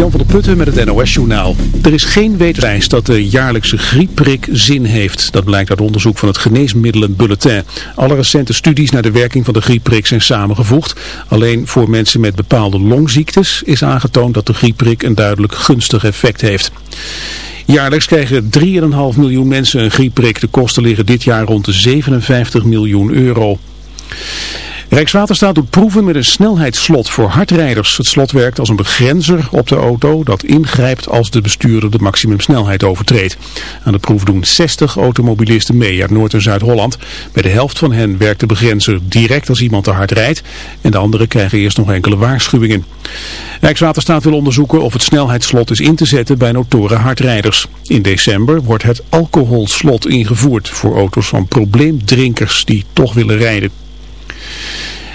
Jan van der Putten met het NOS-journaal. Er is geen wetenschap dat de jaarlijkse griepprik zin heeft. Dat blijkt uit onderzoek van het Geneesmiddelenbulletin. Alle recente studies naar de werking van de griepprik zijn samengevoegd. Alleen voor mensen met bepaalde longziektes is aangetoond dat de griepprik een duidelijk gunstig effect heeft. Jaarlijks krijgen 3,5 miljoen mensen een griepprik. De kosten liggen dit jaar rond de 57 miljoen euro. Rijkswaterstaat doet proeven met een snelheidsslot voor hardrijders. Het slot werkt als een begrenzer op de auto dat ingrijpt als de bestuurder de maximumsnelheid overtreedt. Aan de proef doen 60 automobilisten mee uit Noord- en Zuid-Holland. Bij de helft van hen werkt de begrenzer direct als iemand te hard rijdt en de anderen krijgen eerst nog enkele waarschuwingen. Rijkswaterstaat wil onderzoeken of het snelheidsslot is in te zetten bij notoren hardrijders. In december wordt het alcoholslot ingevoerd voor auto's van probleemdrinkers die toch willen rijden.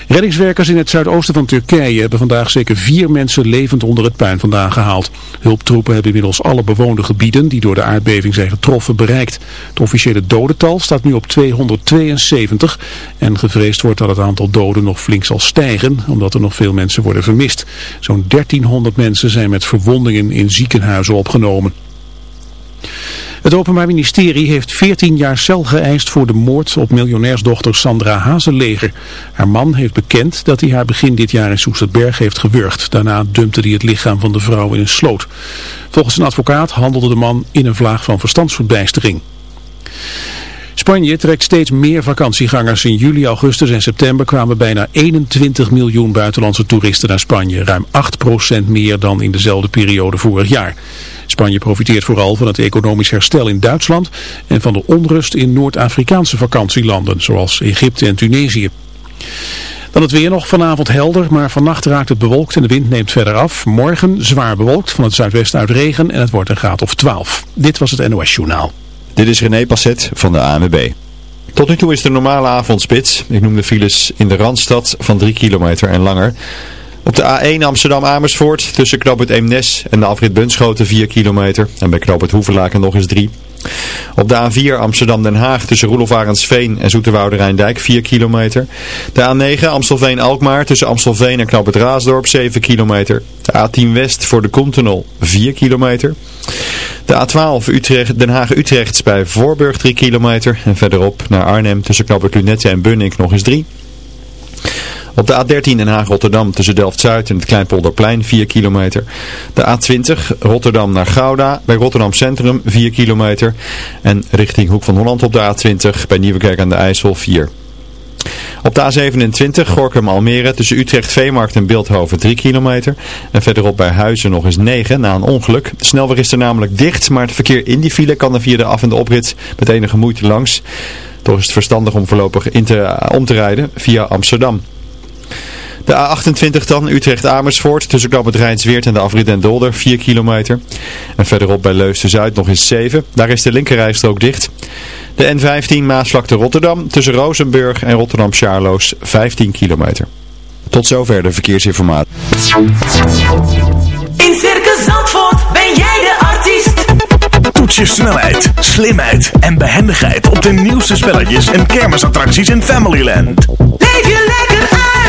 Reddingswerkers in het zuidoosten van Turkije hebben vandaag zeker vier mensen levend onder het puin vandaan gehaald. Hulptroepen hebben inmiddels alle bewoonde gebieden die door de aardbeving zijn getroffen bereikt. Het officiële dodental staat nu op 272 en gevreesd wordt dat het aantal doden nog flink zal stijgen omdat er nog veel mensen worden vermist. Zo'n 1300 mensen zijn met verwondingen in ziekenhuizen opgenomen. Het Openbaar Ministerie heeft 14 jaar cel geëist voor de moord op miljonairsdochter Sandra Hazeleger. Haar man heeft bekend dat hij haar begin dit jaar in Soesterberg heeft gewurgd. Daarna dumpte hij het lichaam van de vrouw in een sloot. Volgens een advocaat handelde de man in een vlaag van verstandsverbijstering. Spanje trekt steeds meer vakantiegangers. In juli, augustus en september kwamen bijna 21 miljoen buitenlandse toeristen naar Spanje. Ruim 8% meer dan in dezelfde periode vorig jaar. Spanje profiteert vooral van het economisch herstel in Duitsland en van de onrust in Noord-Afrikaanse vakantielanden zoals Egypte en Tunesië. Dan het weer nog vanavond helder, maar vannacht raakt het bewolkt en de wind neemt verder af. Morgen zwaar bewolkt, van het zuidwesten uit regen en het wordt een graad of 12. Dit was het NOS Journaal. Dit is René Passet van de ANWB. Tot nu toe is de normale avondspits. Ik noem de files in de Randstad van 3 kilometer en langer. Op de A1 Amsterdam-Amersfoort tussen knooppunt Eemnes en de afrit Bunschoten 4 kilometer. En bij knooppunt Hoevelaken nog eens 3. Op de A4 Amsterdam-Den Haag tussen Roelof Arendsveen en Zoeterwoude Rijndijk 4 kilometer. De A9 Amstelveen-Alkmaar tussen Amstelveen en knooppunt Raasdorp 7 kilometer. De A10 West voor de Koentunnel 4 kilometer. De A12 Utrecht, Den Haag-Utrecht bij Voorburg 3 kilometer. En verderop naar Arnhem tussen knooppunt Lunette en Bunnik nog eens 3 op de A13 Den Haag-Rotterdam tussen Delft-Zuid en het Kleinpolderplein 4 kilometer. De A20 Rotterdam naar Gouda bij Rotterdam Centrum 4 kilometer. En richting Hoek van Holland op de A20 bij Nieuwekerk aan de IJssel 4 op de A27 Gorkum-Almere tussen Utrecht-Veemarkt en Beeldhoven 3 kilometer. En verderop bij Huizen nog eens 9 na een ongeluk. De snelweg is er namelijk dicht, maar het verkeer in die file kan er via de af- en de oprit met enige moeite langs. Toch is het verstandig om voorlopig om te rijden via Amsterdam. De A28 dan, Utrecht-Amersfoort, tussen Knap het Rijnsweert en de afrit en Dolder, 4 kilometer. En verderop bij Leusden-Zuid nog eens 7. Daar is de linkerrijstrook dicht. De N15 Maasvlakte Rotterdam, tussen Rozenburg en Rotterdam-Charloes, 15 kilometer. Tot zover de verkeersinformatie. In Circus Zandvoort ben jij de artiest. Toets je snelheid, slimheid en behendigheid op de nieuwste spelletjes en kermisattracties in Familyland. Leef je lekker uit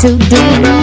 To do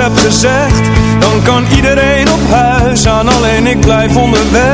gezegd Dan kan iedereen op huis aan. Alleen ik blijf onderweg.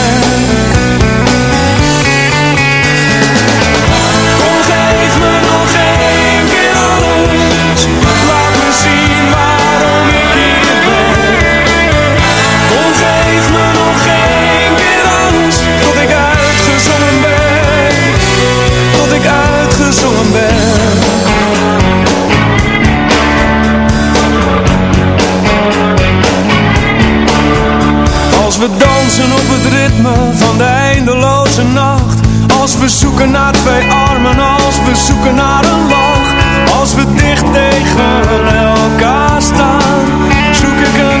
we dansen op het ritme van de eindeloze nacht. Als we zoeken naar twee armen, als we zoeken naar een lach. Als we dicht tegen elkaar staan, zoek ik een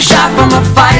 a shot from a fight.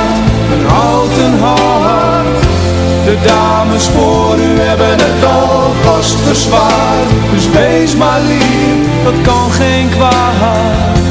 een houten. De dames voor u hebben het alvast verzwaard. Dus wees maar lief, dat kan geen kwaad.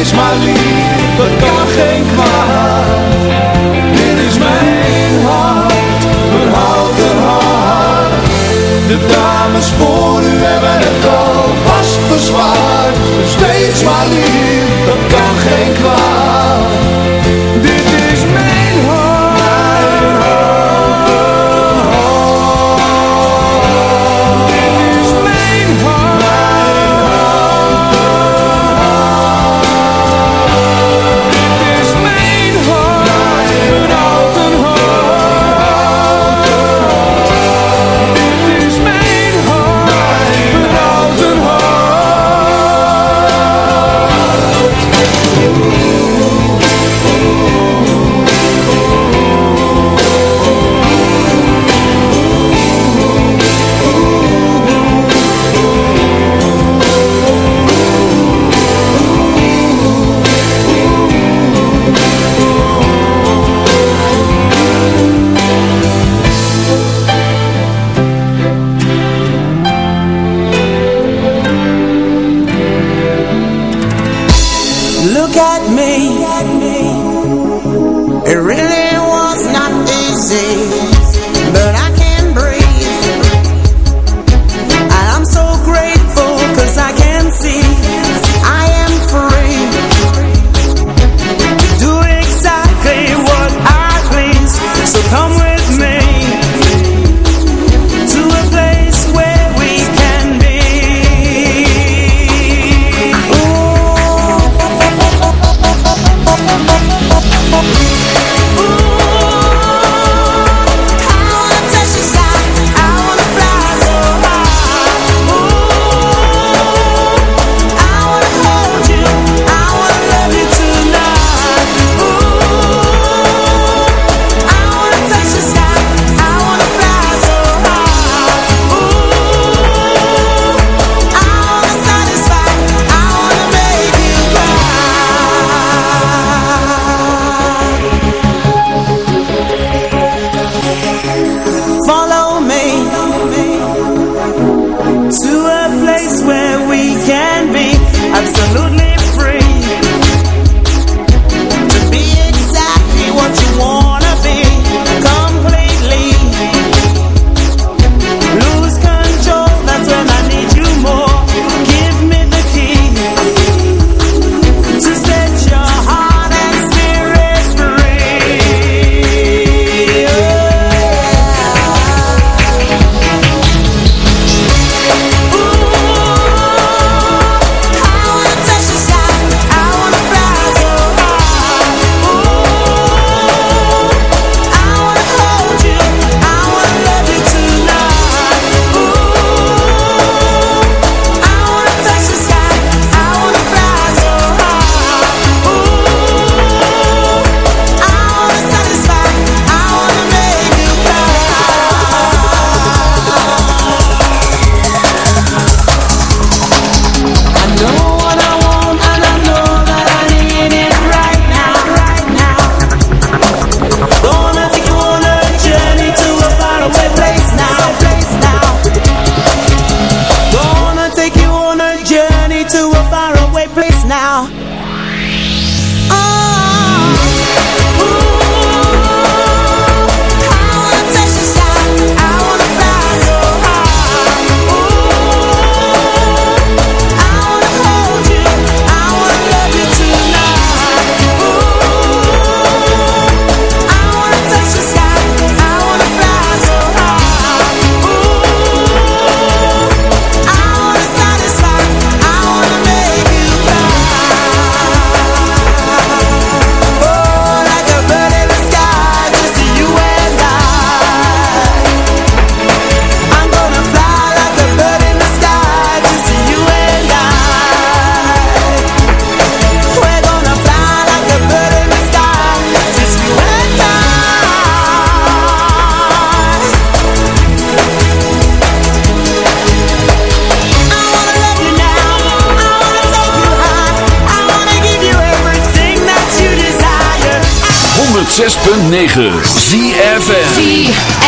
is maar lief, dat kan geen kwaad. Dit is mijn hart, mijn houten hart. De dames voor u hebben het al vast verzwaard. Steeds maar lief, dat kan geen kwaad. 106.9 ZFN